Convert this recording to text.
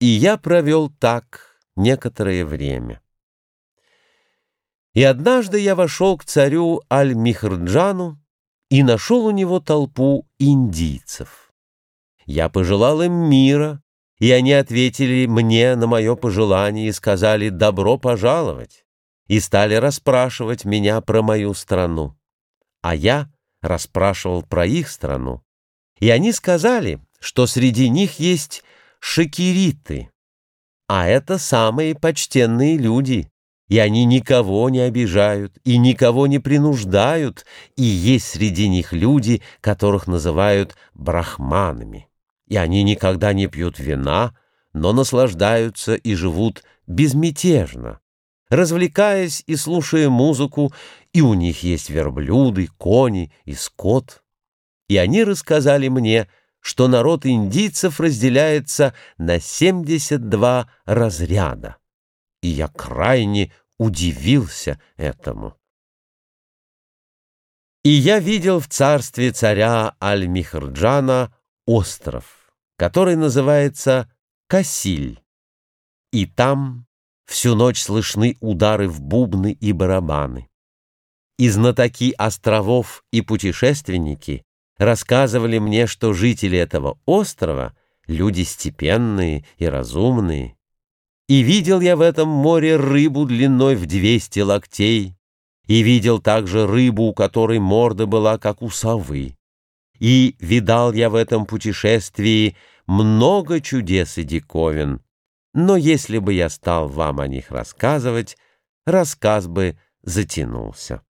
И я провел так некоторое время. И однажды я вошел к царю Аль-Михрджану и нашел у него толпу индийцев. Я пожелал им мира, и они ответили мне на мое пожелание и сказали «добро пожаловать» и стали расспрашивать меня про мою страну. А я расспрашивал про их страну. И они сказали, что среди них есть шакириты, а это самые почтенные люди, и они никого не обижают и никого не принуждают, и есть среди них люди, которых называют брахманами, и они никогда не пьют вина, но наслаждаются и живут безмятежно, развлекаясь и слушая музыку, и у них есть верблюды, кони и скот. И они рассказали мне, что народ индийцев разделяется на 72 разряда. И я крайне удивился этому. И я видел в царстве царя Аль-Михрджана остров, который называется Касиль. И там всю ночь слышны удары в бубны и барабаны. И знатоки островов и путешественники рассказывали мне, что жители этого острова — люди степенные и разумные. И видел я в этом море рыбу длиной в двести локтей, и видел также рыбу, у которой морда была, как у совы. И видал я в этом путешествии много чудес и диковин, но если бы я стал вам о них рассказывать, рассказ бы затянулся.